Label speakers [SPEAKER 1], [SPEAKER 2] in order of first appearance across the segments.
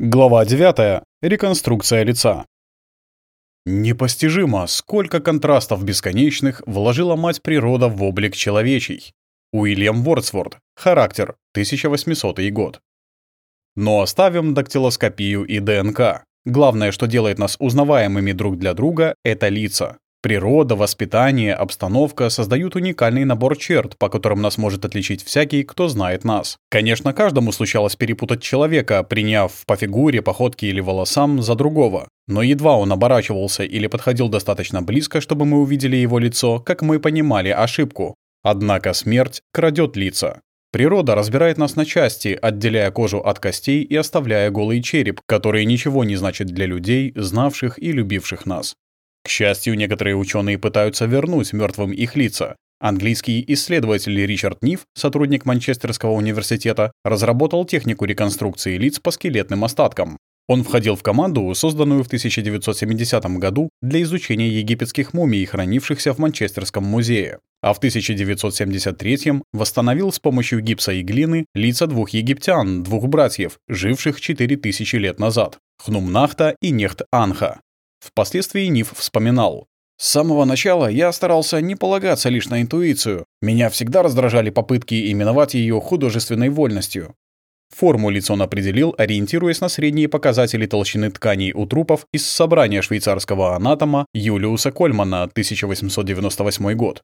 [SPEAKER 1] Глава 9. Реконструкция лица. Непостижимо, сколько контрастов бесконечных вложила мать природа в облик человечий. Уильям Вордсворт. Характер. 1800 год. Но оставим дактилоскопию и ДНК. Главное, что делает нас узнаваемыми друг для друга, это лица. Природа, воспитание, обстановка создают уникальный набор черт, по которым нас может отличить всякий, кто знает нас. Конечно, каждому случалось перепутать человека, приняв по фигуре, походке или волосам за другого. Но едва он оборачивался или подходил достаточно близко, чтобы мы увидели его лицо, как мы понимали ошибку. Однако смерть крадет лица. Природа разбирает нас на части, отделяя кожу от костей и оставляя голый череп, который ничего не значит для людей, знавших и любивших нас. К счастью, некоторые ученые пытаются вернуть мертвым их лица. Английский исследователь Ричард Ниф, сотрудник Манчестерского университета, разработал технику реконструкции лиц по скелетным остаткам. Он входил в команду, созданную в 1970 году для изучения египетских мумий, хранившихся в Манчестерском музее. А в 1973 восстановил с помощью гипса и глины лица двух египтян, двух братьев, живших 4000 лет назад – Хнумнахта и Нехт-Анха. Впоследствии Ниф вспоминал. «С самого начала я старался не полагаться лишь на интуицию. Меня всегда раздражали попытки именовать ее художественной вольностью. Форму лиц он определил, ориентируясь на средние показатели толщины тканей у трупов из собрания швейцарского анатома Юлиуса Кольмана 1898 год.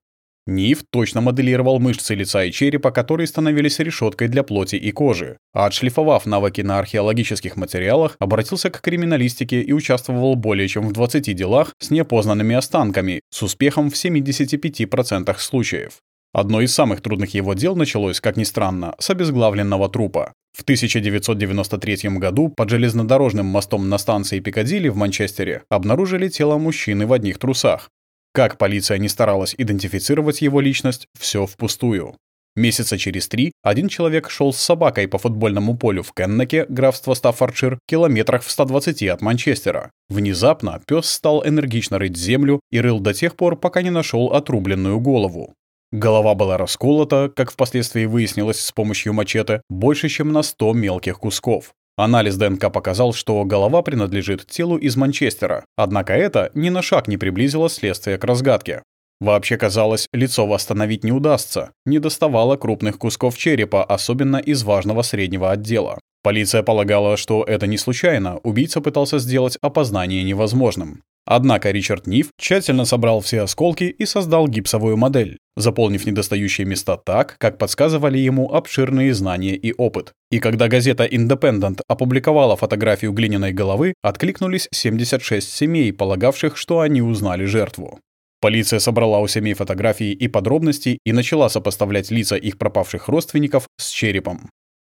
[SPEAKER 1] Ниф точно моделировал мышцы лица и черепа, которые становились решеткой для плоти и кожи, а отшлифовав навыки на археологических материалах, обратился к криминалистике и участвовал более чем в 20 делах с неопознанными останками, с успехом в 75% случаев. Одно из самых трудных его дел началось, как ни странно, с обезглавленного трупа. В 1993 году под железнодорожным мостом на станции Пикадилли в Манчестере обнаружили тело мужчины в одних трусах. Как полиция не старалась идентифицировать его личность, все впустую. Месяца через три один человек шел с собакой по футбольному полю в Кеннеке, графство Стаффордшир, километрах в 120 от Манчестера. Внезапно пес стал энергично рыть землю и рыл до тех пор, пока не нашел отрубленную голову. Голова была расколота, как впоследствии выяснилось с помощью мачете, больше, чем на 100 мелких кусков. Анализ ДНК показал, что голова принадлежит телу из Манчестера, однако это ни на шаг не приблизило следствие к разгадке. Вообще казалось, лицо восстановить не удастся, не доставало крупных кусков черепа, особенно из важного среднего отдела. Полиция полагала, что это не случайно, убийца пытался сделать опознание невозможным. Однако Ричард Ниф тщательно собрал все осколки и создал гипсовую модель, заполнив недостающие места так, как подсказывали ему обширные знания и опыт. И когда газета Independent опубликовала фотографию глиняной головы, откликнулись 76 семей, полагавших, что они узнали жертву. Полиция собрала у семей фотографии и подробности и начала сопоставлять лица их пропавших родственников с черепом.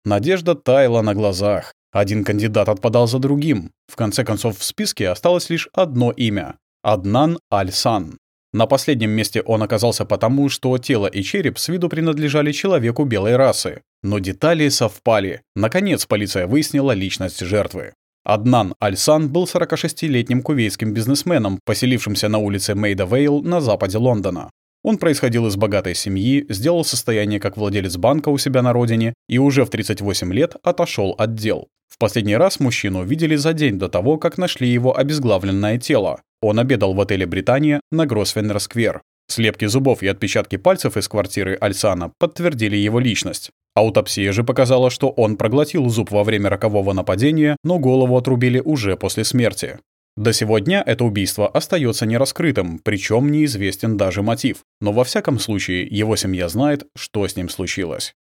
[SPEAKER 1] Надежда таяла на глазах. Один кандидат отпадал за другим. В конце концов, в списке осталось лишь одно имя — Аднан Аль-Сан. На последнем месте он оказался потому, что тело и череп с виду принадлежали человеку белой расы. Но детали совпали. Наконец полиция выяснила личность жертвы. Аднан Аль-Сан был 46-летним кувейским бизнесменом, поселившимся на улице Мейда Вейл на западе Лондона. Он происходил из богатой семьи, сделал состояние как владелец банка у себя на родине и уже в 38 лет отошел от дел. В последний раз мужчину видели за день до того, как нашли его обезглавленное тело. Он обедал в отеле «Британия» на Гросвеннер-сквер. Слепки зубов и отпечатки пальцев из квартиры Альсана подтвердили его личность. Аутопсия же показала, что он проглотил зуб во время рокового нападения, но голову отрубили уже после смерти. До сегодня это убийство остается нераскрытым, причем неизвестен даже мотив. Но во всяком случае, его семья знает, что с ним случилось.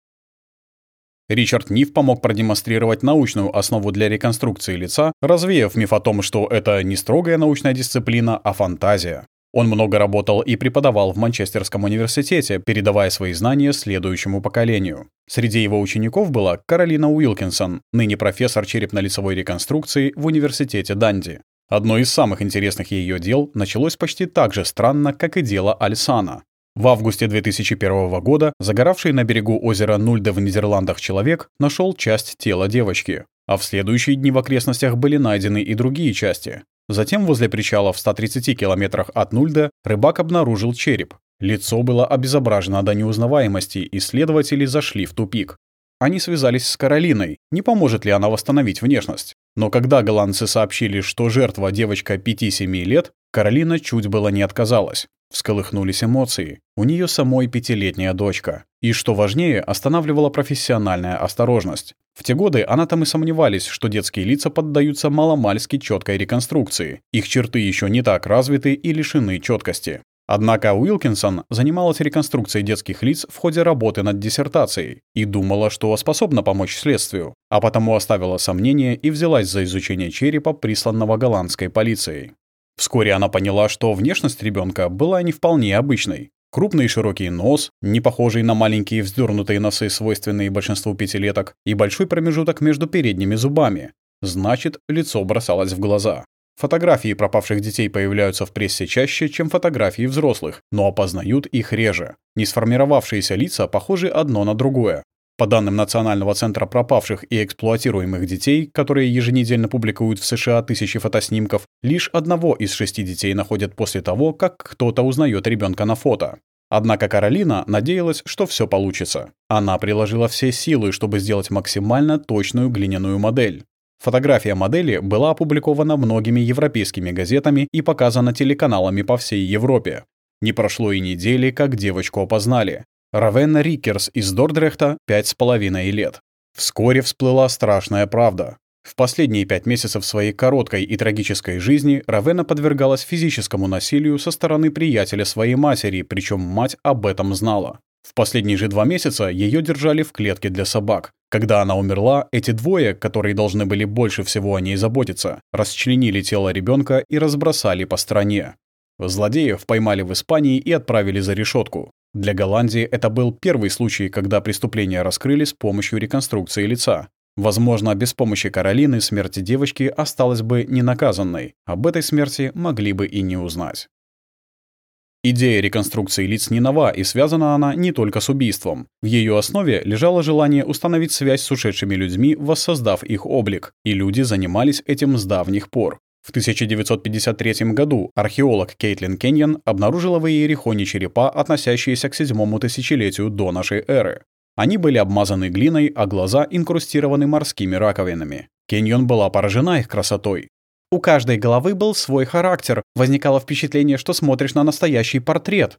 [SPEAKER 1] Ричард Ниф помог продемонстрировать научную основу для реконструкции лица, развеяв миф о том, что это не строгая научная дисциплина, а фантазия. Он много работал и преподавал в Манчестерском университете, передавая свои знания следующему поколению. Среди его учеников была Каролина Уилкинсон, ныне профессор черепно-лицевой реконструкции в университете Данди. Одно из самых интересных ее дел началось почти так же странно, как и дело Альсана. В августе 2001 года загоравший на берегу озера Нульде в Нидерландах человек нашел часть тела девочки, а в следующие дни в окрестностях были найдены и другие части. Затем возле причала в 130 километрах от Нульде рыбак обнаружил череп. Лицо было обезображено до неузнаваемости, и следователи зашли в тупик. Они связались с Каролиной, не поможет ли она восстановить внешность. Но когда голландцы сообщили, что жертва девочка 5-7 лет, Каролина чуть было не отказалась. Всколыхнулись эмоции. У нее самой пятилетняя дочка. И, что важнее, останавливала профессиональная осторожность. В те годы она там и сомневались, что детские лица поддаются маломальски четкой реконструкции. Их черты еще не так развиты и лишены четкости. Однако Уилкинсон занималась реконструкцией детских лиц в ходе работы над диссертацией и думала, что способна помочь следствию, а потому оставила сомнения и взялась за изучение черепа, присланного голландской полицией. Вскоре она поняла, что внешность ребенка была не вполне обычной. Крупный широкий нос, не похожий на маленькие вздернутые носы, свойственные большинству пятилеток, и большой промежуток между передними зубами. Значит, лицо бросалось в глаза. Фотографии пропавших детей появляются в прессе чаще, чем фотографии взрослых, но опознают их реже. Не сформировавшиеся лица похожи одно на другое. По данным Национального центра пропавших и эксплуатируемых детей, которые еженедельно публикуют в США тысячи фотоснимков, лишь одного из шести детей находят после того, как кто-то узнает ребенка на фото. Однако Каролина надеялась, что все получится. Она приложила все силы, чтобы сделать максимально точную глиняную модель. Фотография модели была опубликована многими европейскими газетами и показана телеканалами по всей Европе. Не прошло и недели, как девочку опознали. Равенна Рикерс из Дордрехта пять с половиной лет. Вскоре всплыла страшная правда. В последние пять месяцев своей короткой и трагической жизни Равена подвергалась физическому насилию со стороны приятеля своей матери, причем мать об этом знала. В последние же два месяца ее держали в клетке для собак. Когда она умерла, эти двое, которые должны были больше всего о ней заботиться, расчленили тело ребенка и разбросали по стране. Злодеев поймали в Испании и отправили за решетку. Для Голландии это был первый случай, когда преступления раскрыли с помощью реконструкции лица. Возможно, без помощи Каролины смерть девочки осталась бы ненаказанной. Об этой смерти могли бы и не узнать. Идея реконструкции лиц не нова, и связана она не только с убийством. В ее основе лежало желание установить связь с ушедшими людьми, воссоздав их облик, и люди занимались этим с давних пор. В 1953 году археолог Кейтлин Кеньян обнаружила в Иерихоне черепа, относящиеся к седьмому тысячелетию до нашей эры. Они были обмазаны глиной, а глаза инкрустированы морскими раковинами. Кеньон была поражена их красотой. У каждой головы был свой характер. Возникало впечатление, что смотришь на настоящий портрет.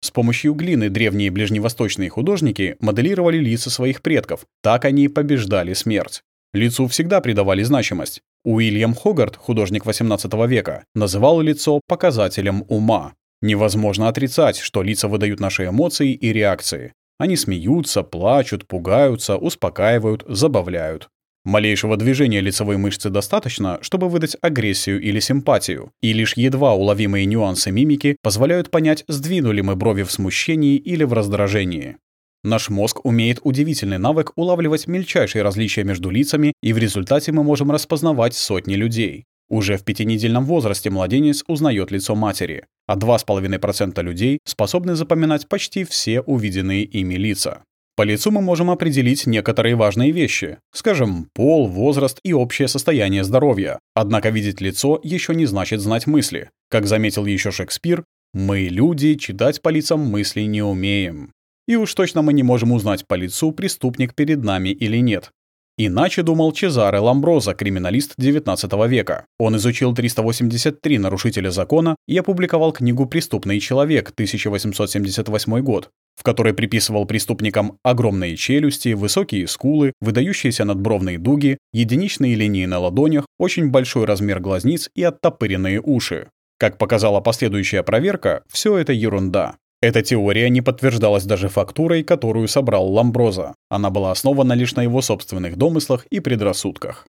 [SPEAKER 1] С помощью глины древние ближневосточные художники моделировали лица своих предков. Так они побеждали смерть. Лицу всегда придавали значимость. Уильям Хогарт, художник XVIII века, называл лицо показателем ума. Невозможно отрицать, что лица выдают наши эмоции и реакции. Они смеются, плачут, пугаются, успокаивают, забавляют. Малейшего движения лицевой мышцы достаточно, чтобы выдать агрессию или симпатию, и лишь едва уловимые нюансы мимики позволяют понять, сдвинули мы брови в смущении или в раздражении. Наш мозг умеет удивительный навык улавливать мельчайшие различия между лицами, и в результате мы можем распознавать сотни людей. Уже в пятинедельном возрасте младенец узнает лицо матери, а 2,5% людей способны запоминать почти все увиденные ими лица. По лицу мы можем определить некоторые важные вещи, скажем, пол, возраст и общее состояние здоровья. Однако видеть лицо еще не значит знать мысли. Как заметил еще Шекспир, мы, люди, читать по лицам мысли не умеем. И уж точно мы не можем узнать по лицу, преступник перед нами или нет. Иначе думал Чезаре Ламброза, криминалист XIX века. Он изучил 383 нарушителя закона и опубликовал книгу «Преступный человек» 1878 год, в которой приписывал преступникам огромные челюсти, высокие скулы, выдающиеся надбровные дуги, единичные линии на ладонях, очень большой размер глазниц и оттопыренные уши. Как показала последующая проверка, все это ерунда. Эта теория не подтверждалась даже фактурой, которую собрал Ламброза. Она была основана лишь на его собственных домыслах и предрассудках.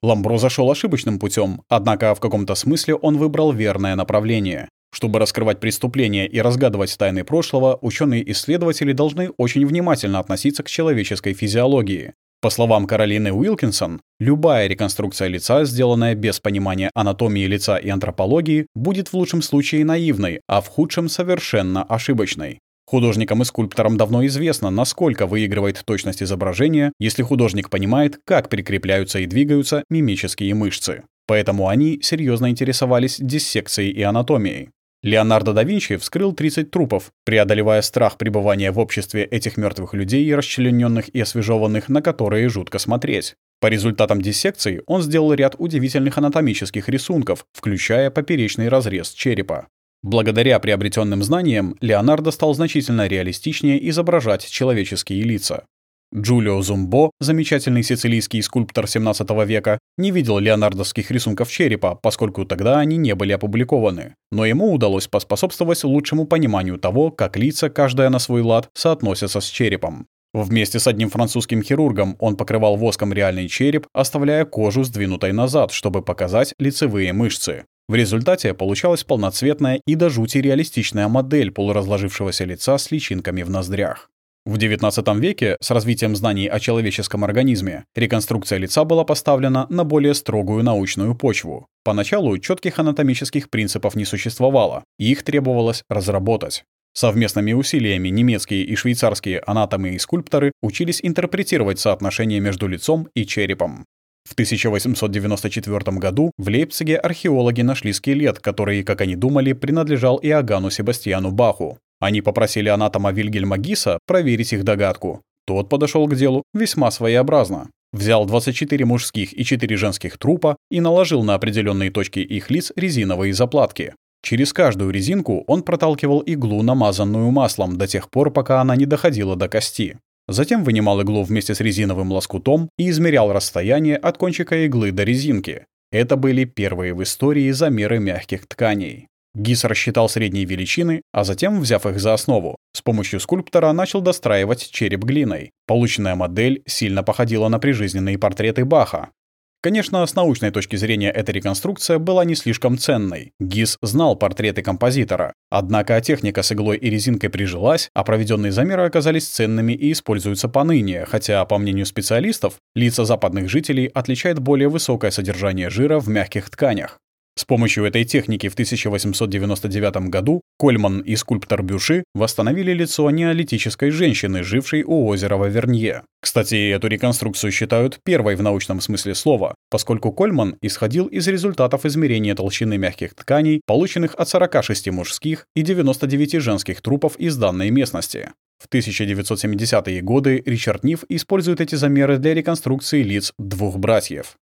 [SPEAKER 1] Ламброза шел ошибочным путем, однако в каком-то смысле он выбрал верное направление. Чтобы раскрывать преступления и разгадывать тайны прошлого, ученые-исследователи должны очень внимательно относиться к человеческой физиологии. По словам Каролины Уилкинсон, любая реконструкция лица, сделанная без понимания анатомии лица и антропологии, будет в лучшем случае наивной, а в худшем совершенно ошибочной. Художникам и скульпторам давно известно, насколько выигрывает точность изображения, если художник понимает, как прикрепляются и двигаются мимические мышцы. Поэтому они серьезно интересовались диссекцией и анатомией. Леонардо да Винчи вскрыл 30 трупов, преодолевая страх пребывания в обществе этих мертвых людей, расчлененных и освежеванных, на которые жутко смотреть. По результатам диссекции он сделал ряд удивительных анатомических рисунков, включая поперечный разрез черепа. Благодаря приобретенным знаниям Леонардо стал значительно реалистичнее изображать человеческие лица. Джулио Зумбо, замечательный сицилийский скульптор 17 века, не видел леонардовских рисунков черепа, поскольку тогда они не были опубликованы. Но ему удалось поспособствовать лучшему пониманию того, как лица, каждая на свой лад, соотносятся с черепом. Вместе с одним французским хирургом он покрывал воском реальный череп, оставляя кожу сдвинутой назад, чтобы показать лицевые мышцы. В результате получалась полноцветная и до жути реалистичная модель полуразложившегося лица с личинками в ноздрях. В XIX веке, с развитием знаний о человеческом организме, реконструкция лица была поставлена на более строгую научную почву. Поначалу четких анатомических принципов не существовало, и их требовалось разработать. Совместными усилиями немецкие и швейцарские анатомы и скульпторы учились интерпретировать соотношение между лицом и черепом. В 1894 году в Лейпциге археологи нашли скелет, который, как они думали, принадлежал Иоганну Себастьяну Баху. Они попросили анатома Вильгельма Гиса проверить их догадку. Тот подошел к делу весьма своеобразно. Взял 24 мужских и 4 женских трупа и наложил на определенные точки их лиц резиновые заплатки. Через каждую резинку он проталкивал иглу, намазанную маслом, до тех пор, пока она не доходила до кости. Затем вынимал иглу вместе с резиновым лоскутом и измерял расстояние от кончика иглы до резинки. Это были первые в истории замеры мягких тканей. Гис рассчитал средние величины, а затем, взяв их за основу, с помощью скульптора начал достраивать череп глиной. Полученная модель сильно походила на прижизненные портреты Баха, Конечно, с научной точки зрения эта реконструкция была не слишком ценной. Гис знал портреты композитора. Однако техника с иглой и резинкой прижилась, а проведенные замеры оказались ценными и используются поныне, хотя, по мнению специалистов, лица западных жителей отличает более высокое содержание жира в мягких тканях. С помощью этой техники в 1899 году Кольман и скульптор Бюши восстановили лицо неолитической женщины, жившей у озера Вавернье. Кстати, эту реконструкцию считают первой в научном смысле слова, поскольку Кольман исходил из результатов измерения толщины мягких тканей, полученных от 46 мужских и 99 женских трупов из данной местности. В 1970-е годы Ричард Ниф использует эти замеры для реконструкции лиц двух братьев.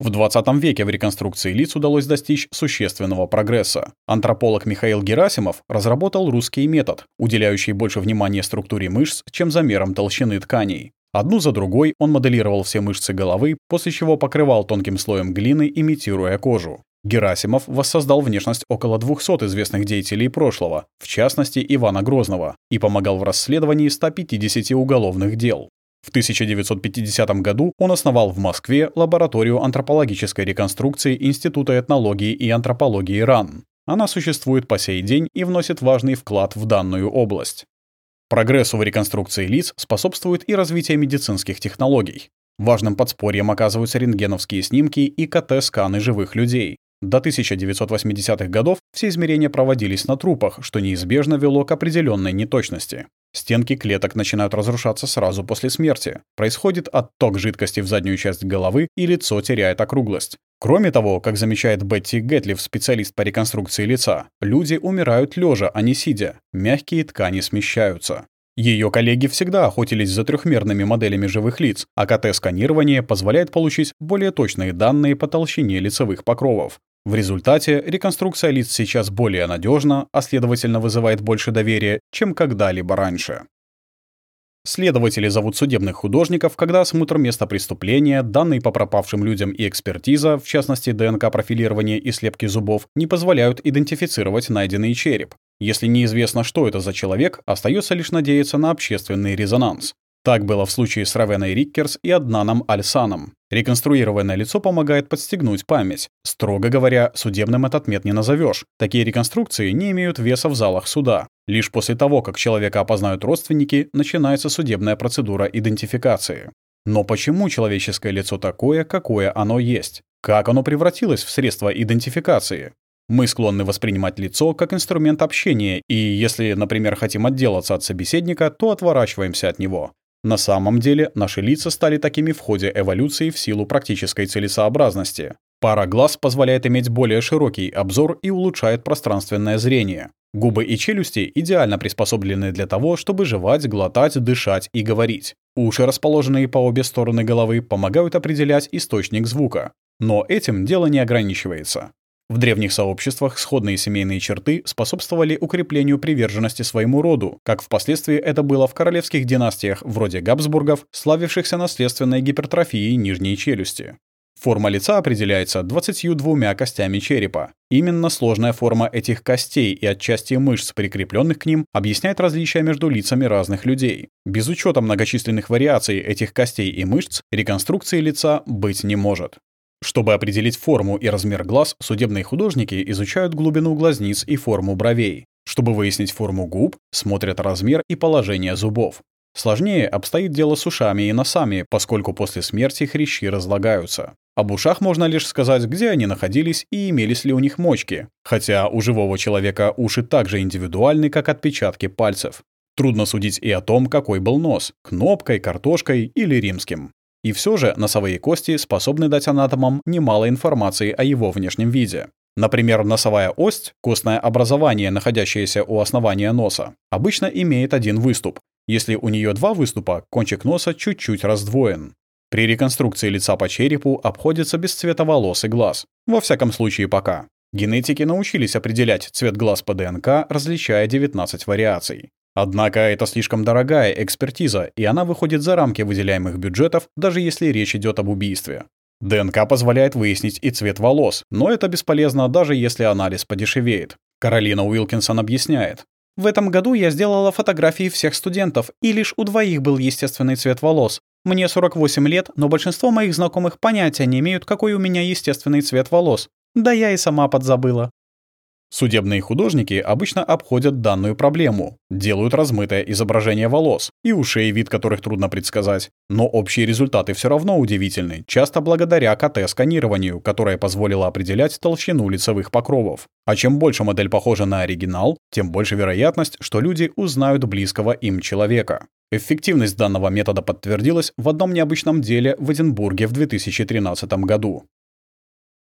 [SPEAKER 1] В 20 веке в реконструкции лиц удалось достичь существенного прогресса. Антрополог Михаил Герасимов разработал русский метод, уделяющий больше внимания структуре мышц, чем замерам толщины тканей. Одну за другой он моделировал все мышцы головы, после чего покрывал тонким слоем глины, имитируя кожу. Герасимов воссоздал внешность около 200 известных деятелей прошлого, в частности Ивана Грозного, и помогал в расследовании 150 уголовных дел. В 1950 году он основал в Москве лабораторию антропологической реконструкции Института этнологии и антропологии РАН. Она существует по сей день и вносит важный вклад в данную область. Прогрессу в реконструкции лиц способствует и развитие медицинских технологий. Важным подспорьем оказываются рентгеновские снимки и КТ-сканы живых людей. До 1980-х годов все измерения проводились на трупах, что неизбежно вело к определенной неточности. Стенки клеток начинают разрушаться сразу после смерти. Происходит отток жидкости в заднюю часть головы, и лицо теряет округлость. Кроме того, как замечает Бетти Гэтлиф, специалист по реконструкции лица, люди умирают лежа, а не сидя. Мягкие ткани смещаются. Ее коллеги всегда охотились за трехмерными моделями живых лиц, а КТ-сканирование позволяет получить более точные данные по толщине лицевых покровов. В результате реконструкция лиц сейчас более надежна, а следовательно вызывает больше доверия, чем когда-либо раньше. Следователи зовут судебных художников, когда осмотр места преступления, данные по пропавшим людям и экспертиза, в частности ДНК-профилирование и слепки зубов, не позволяют идентифицировать найденный череп. Если неизвестно, что это за человек, остается лишь надеяться на общественный резонанс. Так было в случае с Равеной Риккерс и Аднаном Альсаном. Реконструированное лицо помогает подстегнуть память. Строго говоря, судебным этот мет не назовешь. Такие реконструкции не имеют веса в залах суда. Лишь после того, как человека опознают родственники, начинается судебная процедура идентификации. Но почему человеческое лицо такое, какое оно есть? Как оно превратилось в средство идентификации? Мы склонны воспринимать лицо как инструмент общения, и если, например, хотим отделаться от собеседника, то отворачиваемся от него. На самом деле, наши лица стали такими в ходе эволюции в силу практической целесообразности. Пара глаз позволяет иметь более широкий обзор и улучшает пространственное зрение. Губы и челюсти идеально приспособлены для того, чтобы жевать, глотать, дышать и говорить. Уши, расположенные по обе стороны головы, помогают определять источник звука. Но этим дело не ограничивается. В древних сообществах сходные семейные черты способствовали укреплению приверженности своему роду, как впоследствии это было в королевских династиях вроде Габсбургов, славившихся наследственной гипертрофией нижней челюсти. Форма лица определяется 22 костями черепа. Именно сложная форма этих костей и отчасти мышц, прикрепленных к ним, объясняет различия между лицами разных людей. Без учета многочисленных вариаций этих костей и мышц, реконструкции лица быть не может. Чтобы определить форму и размер глаз, судебные художники изучают глубину глазниц и форму бровей. Чтобы выяснить форму губ, смотрят размер и положение зубов. Сложнее обстоит дело с ушами и носами, поскольку после смерти хрящи разлагаются. Об ушах можно лишь сказать, где они находились и имелись ли у них мочки, хотя у живого человека уши так же индивидуальны, как отпечатки пальцев. Трудно судить и о том, какой был нос – кнопкой, картошкой или римским. И все же носовые кости способны дать анатомам немало информации о его внешнем виде. Например, носовая ось, костное образование, находящееся у основания носа, обычно имеет один выступ. Если у нее два выступа, кончик носа чуть-чуть раздвоен. При реконструкции лица по черепу обходится без цвета волос и глаз. Во всяком случае пока. Генетики научились определять цвет глаз по ДНК, различая 19 вариаций. Однако это слишком дорогая экспертиза, и она выходит за рамки выделяемых бюджетов, даже если речь идет об убийстве. ДНК позволяет выяснить и цвет волос, но это бесполезно, даже если анализ подешевеет. Каролина Уилкинсон объясняет. В этом году я сделала фотографии всех студентов, и лишь у двоих был естественный цвет волос. Мне 48 лет, но большинство моих знакомых понятия не имеют, какой у меня естественный цвет волос. Да я и сама подзабыла. Судебные художники обычно обходят данную проблему, делают размытое изображение волос и ушей, вид которых трудно предсказать. Но общие результаты все равно удивительны, часто благодаря КТ-сканированию, которое позволило определять толщину лицевых покровов. А чем больше модель похожа на оригинал, тем больше вероятность, что люди узнают близкого им человека. Эффективность данного метода подтвердилась в одном необычном деле в Эдинбурге в 2013 году.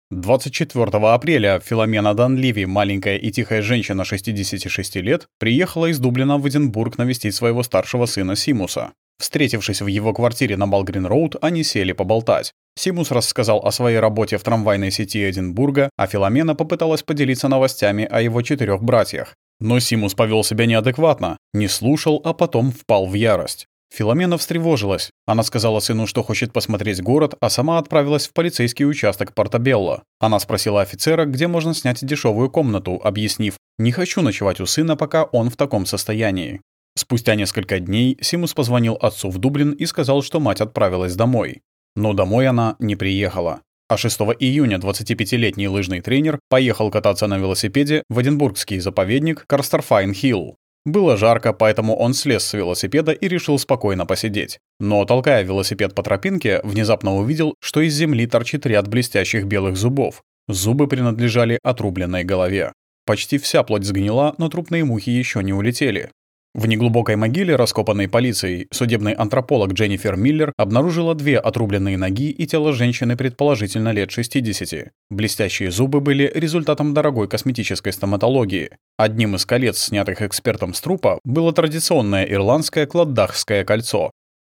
[SPEAKER 1] 24 апреля Филомена Данливи, маленькая и тихая женщина 66 лет, приехала из Дублина в Эдинбург навестить своего старшего сына Симуса. Встретившись в его квартире на Балгрин-Роуд, они сели поболтать. Симус рассказал о своей работе в трамвайной сети Эдинбурга, а Филомена попыталась поделиться новостями о его четырех братьях. Но Симус повел себя неадекватно, не слушал, а потом впал в ярость. Филомена встревожилась. Она сказала сыну, что хочет посмотреть город, а сама отправилась в полицейский участок Портабелло. Она спросила офицера, где можно снять дешевую комнату, объяснив, «Не хочу ночевать у сына, пока он в таком состоянии». Спустя несколько дней Симус позвонил отцу в Дублин и сказал, что мать отправилась домой. Но домой она не приехала. А 6 июня 25-летний лыжный тренер поехал кататься на велосипеде в Эдинбургский заповедник Карстерфайн-Хилл. Было жарко, поэтому он слез с велосипеда и решил спокойно посидеть. Но, толкая велосипед по тропинке, внезапно увидел, что из земли торчит ряд блестящих белых зубов. Зубы принадлежали отрубленной голове. Почти вся плоть сгнила, но трупные мухи еще не улетели. В неглубокой могиле, раскопанной полицией, судебный антрополог Дженнифер Миллер обнаружила две отрубленные ноги и тело женщины предположительно лет 60. Блестящие зубы были результатом дорогой косметической стоматологии. Одним из колец, снятых экспертом с трупа, было традиционное ирландское кладдахское кольцо.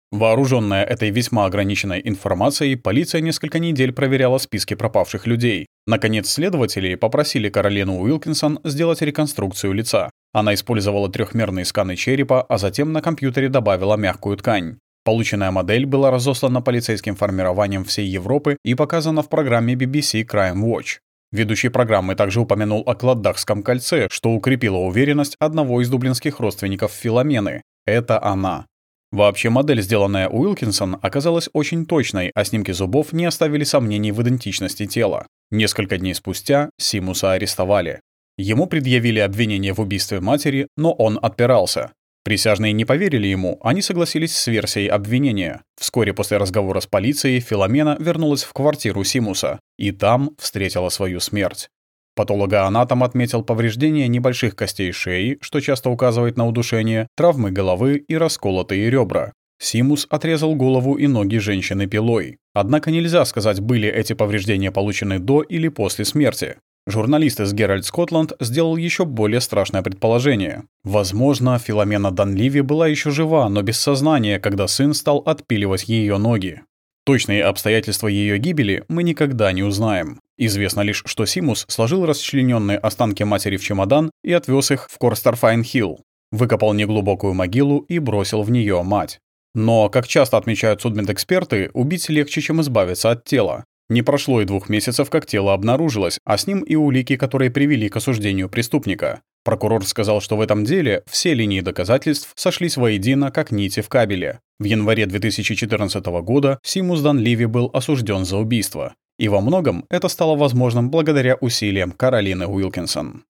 [SPEAKER 1] Вооруженная этой весьма ограниченной информацией, полиция несколько недель проверяла списки пропавших людей. Наконец, следователи попросили Каролину Уилкинсон сделать реконструкцию лица. Она использовала трехмерные сканы черепа, а затем на компьютере добавила мягкую ткань. Полученная модель была разослана полицейским формированием всей Европы и показана в программе BBC Crime Watch. Ведущий программы также упомянул о Кладдахском кольце, что укрепило уверенность одного из дублинских родственников Филомены. Это она. Вообще модель, сделанная Уилкинсон, оказалась очень точной, а снимки зубов не оставили сомнений в идентичности тела. Несколько дней спустя Симуса арестовали. Ему предъявили обвинение в убийстве матери, но он отпирался. Присяжные не поверили ему, они согласились с версией обвинения. Вскоре после разговора с полицией Филомена вернулась в квартиру Симуса и там встретила свою смерть. Патологоанатом отметил повреждения небольших костей шеи, что часто указывает на удушение, травмы головы и расколотые ребра. Симус отрезал голову и ноги женщины пилой. Однако нельзя сказать, были эти повреждения получены до или после смерти. Журналист из Herald Scotland сделал еще более страшное предположение. Возможно, Филомена Данливи была еще жива, но без сознания, когда сын стал отпиливать ее ноги. Точные обстоятельства ее гибели мы никогда не узнаем. Известно лишь, что Симус сложил расчлененные останки матери в чемодан и отвез их в Корстерфайн-Хилл, выкопал неглубокую могилу и бросил в нее мать. Но, как часто отмечают судмедэксперты, убить легче, чем избавиться от тела. Не прошло и двух месяцев, как тело обнаружилось, а с ним и улики, которые привели к осуждению преступника. Прокурор сказал, что в этом деле все линии доказательств сошлись воедино, как нити в кабеле. В январе 2014 года Симус Данливи был осужден за убийство. И во многом это стало возможным благодаря усилиям Каролины Уилкинсон.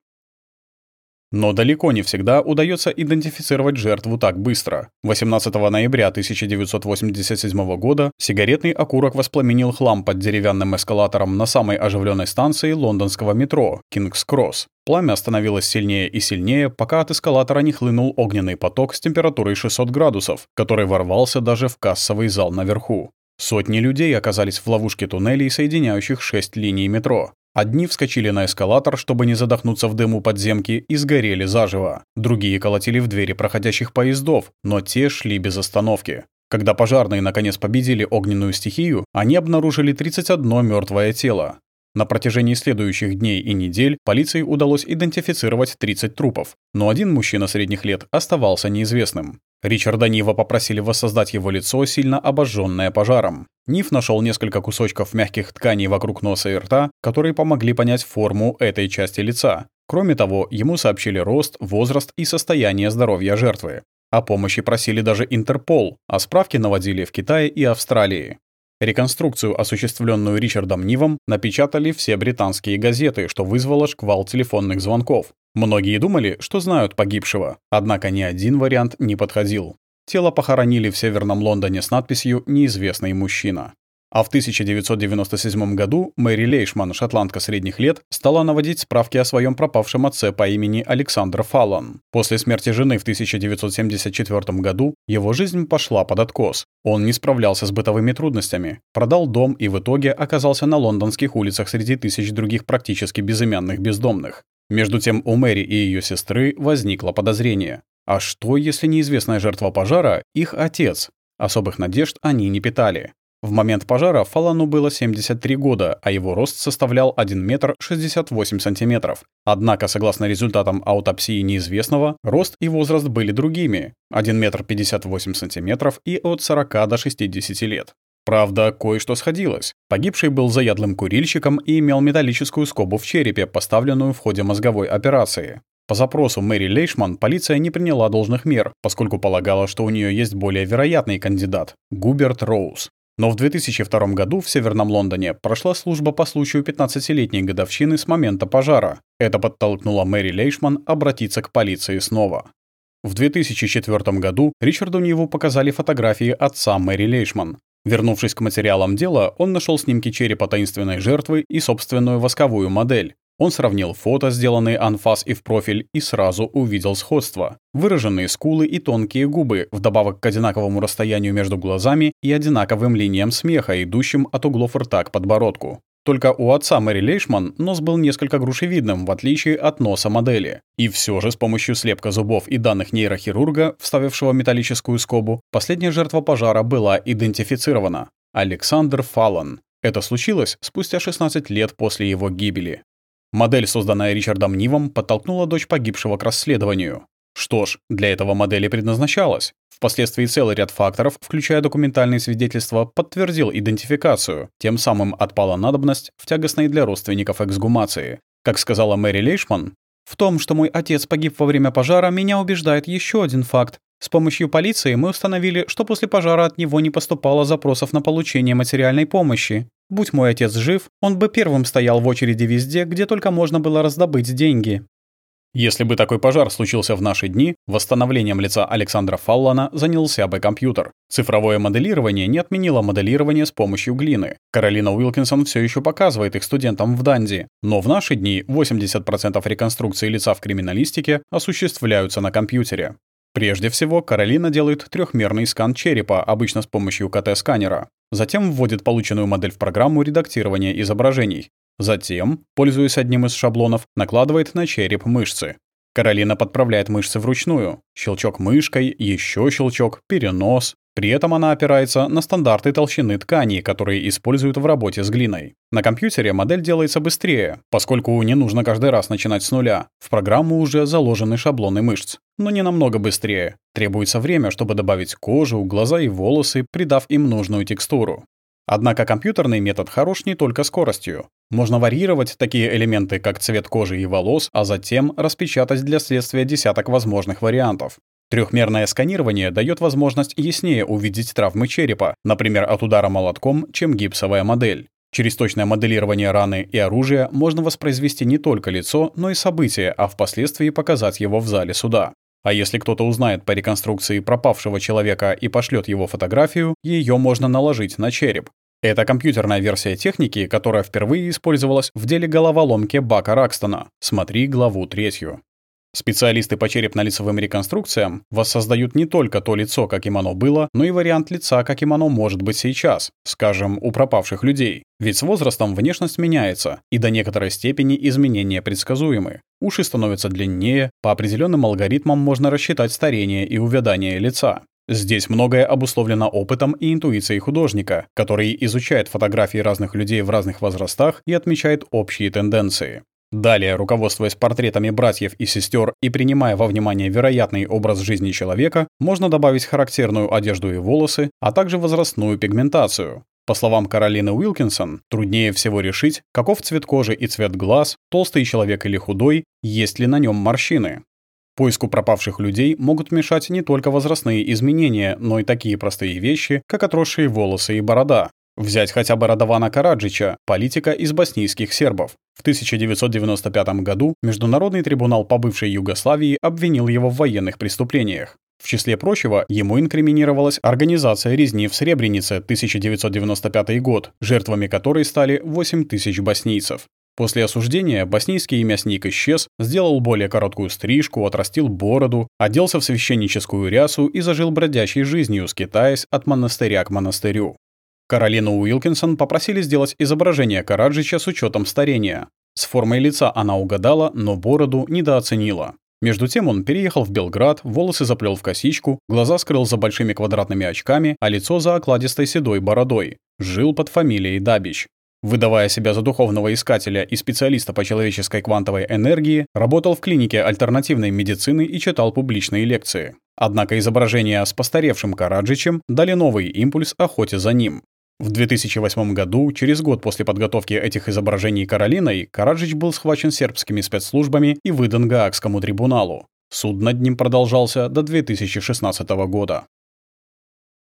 [SPEAKER 1] Но далеко не всегда удается идентифицировать жертву так быстро. 18 ноября 1987 года сигаретный окурок воспламенил хлам под деревянным эскалатором на самой оживленной станции лондонского метро Кингс-Кросс. Пламя становилось сильнее и сильнее, пока от эскалатора не хлынул огненный поток с температурой 600 градусов, который ворвался даже в кассовый зал наверху. Сотни людей оказались в ловушке туннелей, соединяющих шесть линий метро. Одни вскочили на эскалатор, чтобы не задохнуться в дыму подземки, и сгорели заживо. Другие колотили в двери проходящих поездов, но те шли без остановки. Когда пожарные наконец победили огненную стихию, они обнаружили 31 мертвое тело. На протяжении следующих дней и недель полиции удалось идентифицировать 30 трупов, но один мужчина средних лет оставался неизвестным. Ричарда Нива попросили воссоздать его лицо, сильно обожженное пожаром. Нив нашел несколько кусочков мягких тканей вокруг носа и рта, которые помогли понять форму этой части лица. Кроме того, ему сообщили рост, возраст и состояние здоровья жертвы. О помощи просили даже Интерпол, а справки наводили в Китае и Австралии. Реконструкцию, осуществленную Ричардом Нивом, напечатали все британские газеты, что вызвало шквал телефонных звонков. Многие думали, что знают погибшего, однако ни один вариант не подходил. Тело похоронили в Северном Лондоне с надписью «Неизвестный мужчина». А в 1997 году Мэри Лейшман, шотландка средних лет, стала наводить справки о своем пропавшем отце по имени Александр Фаллон. После смерти жены в 1974 году его жизнь пошла под откос. Он не справлялся с бытовыми трудностями, продал дом и в итоге оказался на лондонских улицах среди тысяч других практически безымянных бездомных. Между тем у Мэри и ее сестры возникло подозрение. А что, если неизвестная жертва пожара — их отец? Особых надежд они не питали. В момент пожара Фалану было 73 года, а его рост составлял 1 метр 68 сантиметров. Однако, согласно результатам аутопсии неизвестного, рост и возраст были другими – 1 метр 58 сантиметров и от 40 до 60 лет. Правда, кое-что сходилось. Погибший был заядлым курильщиком и имел металлическую скобу в черепе, поставленную в ходе мозговой операции. По запросу Мэри Лейшман полиция не приняла должных мер, поскольку полагала, что у нее есть более вероятный кандидат – Губерт Роуз. Но в 2002 году в Северном Лондоне прошла служба по случаю 15-летней годовщины с момента пожара. Это подтолкнуло Мэри Лейшман обратиться к полиции снова. В 2004 году Ричарду Ниву показали фотографии отца Мэри Лейшман. Вернувшись к материалам дела, он нашел снимки черепа таинственной жертвы и собственную восковую модель. Он сравнил фото, сделанные анфас и в профиль, и сразу увидел сходство. Выраженные скулы и тонкие губы, вдобавок к одинаковому расстоянию между глазами и одинаковым линиям смеха, идущим от углов рта к подбородку. Только у отца Мэри Лейшман нос был несколько грушевидным, в отличие от носа модели. И все же с помощью слепка зубов и данных нейрохирурга, вставившего металлическую скобу, последняя жертва пожара была идентифицирована. Александр Фаллон. Это случилось спустя 16 лет после его гибели. Модель, созданная Ричардом Нивом, подтолкнула дочь погибшего к расследованию. Что ж, для этого модели предназначалась. Впоследствии целый ряд факторов, включая документальные свидетельства, подтвердил идентификацию. Тем самым отпала надобность в тягостной для родственников эксгумации. Как сказала Мэри Лейшман, «В том, что мой отец погиб во время пожара, меня убеждает еще один факт. С помощью полиции мы установили, что после пожара от него не поступало запросов на получение материальной помощи. Будь мой отец жив, он бы первым стоял в очереди везде, где только можно было раздобыть деньги. Если бы такой пожар случился в наши дни, восстановлением лица Александра Фаллана занялся бы компьютер. Цифровое моделирование не отменило моделирование с помощью глины. Каролина Уилкинсон все еще показывает их студентам в Данди. Но в наши дни 80% реконструкции лица в криминалистике осуществляются на компьютере. Прежде всего, Каролина делает трехмерный скан черепа, обычно с помощью КТ-сканера. Затем вводит полученную модель в программу редактирования изображений. Затем, пользуясь одним из шаблонов, накладывает на череп мышцы. Каролина подправляет мышцы вручную. Щелчок мышкой, еще щелчок, перенос. При этом она опирается на стандарты толщины ткани, которые используют в работе с глиной. На компьютере модель делается быстрее, поскольку не нужно каждый раз начинать с нуля. В программу уже заложены шаблоны мышц. Но не намного быстрее. Требуется время, чтобы добавить кожу, глаза и волосы, придав им нужную текстуру. Однако компьютерный метод хорош не только скоростью. Можно варьировать такие элементы, как цвет кожи и волос, а затем распечатать для следствия десяток возможных вариантов. Трехмерное сканирование дает возможность яснее увидеть травмы черепа, например, от удара молотком, чем гипсовая модель. Через точное моделирование раны и оружия можно воспроизвести не только лицо, но и события, а впоследствии показать его в зале суда. А если кто-то узнает по реконструкции пропавшего человека и пошлет его фотографию, ее можно наложить на череп. Это компьютерная версия техники, которая впервые использовалась в деле головоломки Бака Ракстона. Смотри главу третью. Специалисты по черепно-лицевым реконструкциям воссоздают не только то лицо, каким оно было, но и вариант лица, каким оно может быть сейчас, скажем, у пропавших людей. Ведь с возрастом внешность меняется, и до некоторой степени изменения предсказуемы. Уши становятся длиннее, по определенным алгоритмам можно рассчитать старение и увядание лица. Здесь многое обусловлено опытом и интуицией художника, который изучает фотографии разных людей в разных возрастах и отмечает общие тенденции. Далее, руководствуясь портретами братьев и сестер и принимая во внимание вероятный образ жизни человека, можно добавить характерную одежду и волосы, а также возрастную пигментацию. По словам Каролины Уилкинсон, труднее всего решить, каков цвет кожи и цвет глаз, толстый человек или худой, есть ли на нем морщины. Поиску пропавших людей могут мешать не только возрастные изменения, но и такие простые вещи, как отросшие волосы и борода, Взять хотя бы Радована Караджича, политика из боснийских сербов. В 1995 году Международный трибунал по бывшей Югославии обвинил его в военных преступлениях. В числе прочего, ему инкриминировалась организация резни в Сребренице 1995 год, жертвами которой стали 8 тысяч боснийцев. После осуждения боснийский мясник исчез, сделал более короткую стрижку, отрастил бороду, оделся в священническую рясу и зажил бродячей жизнью, скитаясь от монастыря к монастырю. Каролину Уилкинсон попросили сделать изображение Караджича с учетом старения. С формой лица она угадала, но бороду недооценила. Между тем он переехал в Белград, волосы заплел в косичку, глаза скрыл за большими квадратными очками, а лицо за окладистой седой бородой. Жил под фамилией Дабич. Выдавая себя за духовного искателя и специалиста по человеческой квантовой энергии, работал в клинике альтернативной медицины и читал публичные лекции. Однако изображения с постаревшим Караджичем дали новый импульс охоте за ним. В 2008 году, через год после подготовки этих изображений Каролиной, Караджич был схвачен сербскими спецслужбами и выдан Гаагскому трибуналу. Суд над ним продолжался до 2016 года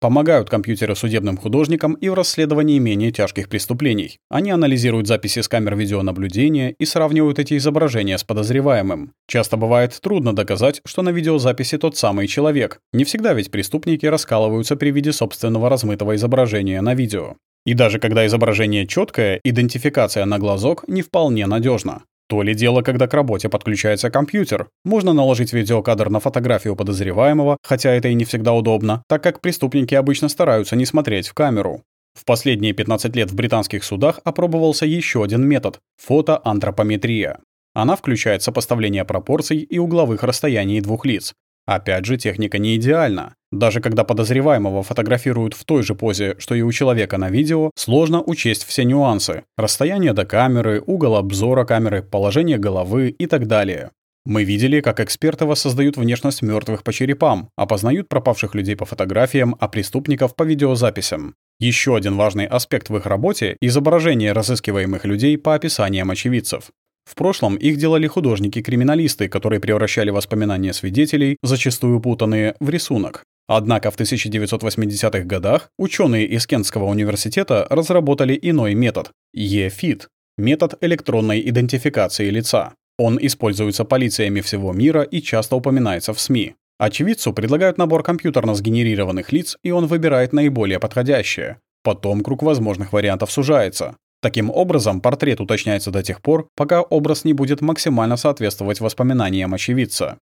[SPEAKER 1] помогают компьютеры судебным художникам и в расследовании менее тяжких преступлений. Они анализируют записи с камер видеонаблюдения и сравнивают эти изображения с подозреваемым. Часто бывает трудно доказать, что на видеозаписи тот самый человек. Не всегда ведь преступники раскалываются при виде собственного размытого изображения на видео. И даже когда изображение четкое, идентификация на глазок не вполне надежна. То ли дело, когда к работе подключается компьютер. Можно наложить видеокадр на фотографию подозреваемого, хотя это и не всегда удобно, так как преступники обычно стараются не смотреть в камеру. В последние 15 лет в британских судах опробовался еще один метод – фотоантропометрия. Она включает сопоставление пропорций и угловых расстояний двух лиц. Опять же, техника не идеальна. Даже когда подозреваемого фотографируют в той же позе, что и у человека на видео, сложно учесть все нюансы. Расстояние до камеры, угол обзора камеры, положение головы и так далее. Мы видели, как эксперты воссоздают внешность мертвых по черепам, опознают пропавших людей по фотографиям, а преступников по видеозаписям. Еще один важный аспект в их работе – изображение разыскиваемых людей по описаниям очевидцев. В прошлом их делали художники-криминалисты, которые превращали воспоминания свидетелей, зачастую путанные, в рисунок. Однако в 1980-х годах ученые из Кентского университета разработали иной метод – E-FIT – метод электронной идентификации лица. Он используется полициями всего мира и часто упоминается в СМИ. Очевидцу предлагают набор компьютерно сгенерированных лиц, и он выбирает наиболее подходящее. Потом круг возможных вариантов сужается. Таким образом, портрет уточняется до тех пор, пока образ не будет максимально соответствовать воспоминаниям очевидца.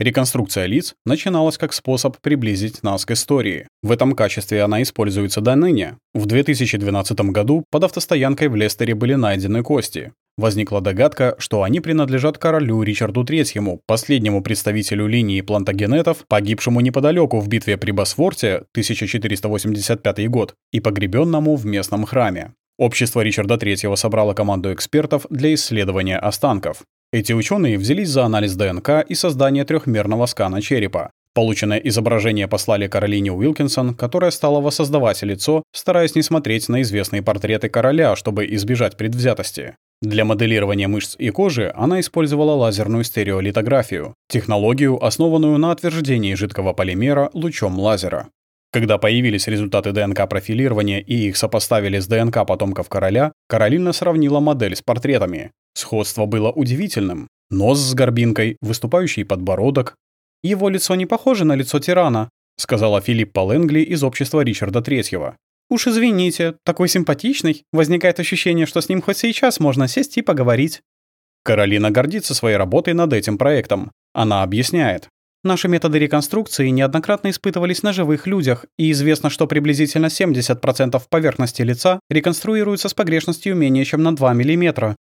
[SPEAKER 1] Реконструкция лиц начиналась как способ приблизить нас к истории. В этом качестве она используется до ныне. В 2012 году под автостоянкой в Лестере были найдены кости. Возникла догадка, что они принадлежат королю Ричарду III, последнему представителю линии плантагенетов, погибшему неподалеку в битве при Босфорте 1485 год и погребенному в местном храме. Общество Ричарда III собрало команду экспертов для исследования останков. Эти ученые взялись за анализ ДНК и создание трехмерного скана черепа. Полученное изображение послали Каролине Уилкинсон, которая стала воссоздавать лицо, стараясь не смотреть на известные портреты короля, чтобы избежать предвзятости. Для моделирования мышц и кожи она использовала лазерную стереолитографию, технологию, основанную на отверждении жидкого полимера лучом лазера. Когда появились результаты ДНК-профилирования и их сопоставили с ДНК потомков короля, Каролина сравнила модель с портретами. Сходство было удивительным. Нос с горбинкой, выступающий подбородок. «Его лицо не похоже на лицо тирана», — сказала Филиппа Лэнгли из общества Ричарда Третьего. «Уж извините, такой симпатичный. Возникает ощущение, что с ним хоть сейчас можно сесть и поговорить». Каролина гордится своей работой над этим проектом. Она объясняет. Наши методы реконструкции неоднократно испытывались на живых людях, и известно, что приблизительно 70% поверхности лица реконструируются с погрешностью менее чем на 2 мм.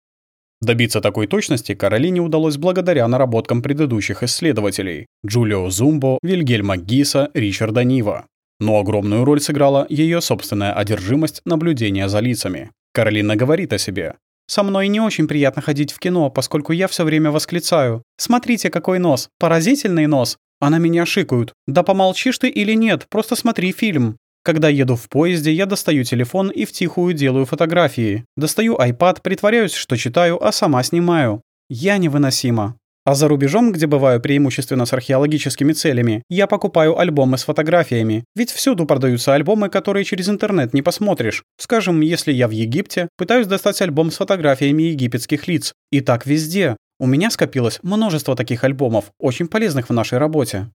[SPEAKER 1] Добиться такой точности Каролине удалось благодаря наработкам предыдущих исследователей – Джулио Зумбо, Вильгельма Гиса, Ричарда Нива. Но огромную роль сыграла ее собственная одержимость наблюдения за лицами. Каролина говорит о себе. «Со мной не очень приятно ходить в кино, поскольку я все время восклицаю. Смотрите, какой нос! Поразительный нос! А на меня шикают. Да помолчишь ты или нет, просто смотри фильм. Когда еду в поезде, я достаю телефон и втихую делаю фотографии. Достаю iPad, притворяюсь, что читаю, а сама снимаю. Я невыносима. А за рубежом, где бываю преимущественно с археологическими целями, я покупаю альбомы с фотографиями. Ведь всюду продаются альбомы, которые через интернет не посмотришь. Скажем, если я в Египте, пытаюсь достать альбом с фотографиями египетских лиц. И так везде. У меня скопилось множество таких альбомов, очень полезных в нашей работе.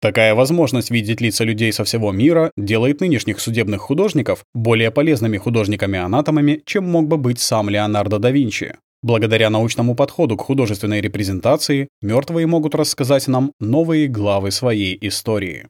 [SPEAKER 1] Такая возможность видеть лица людей со всего мира делает нынешних судебных художников более полезными художниками-анатомами, чем мог бы быть сам Леонардо да Винчи. Благодаря научному подходу к художественной репрезентации, мертвые могут рассказать нам новые главы своей истории.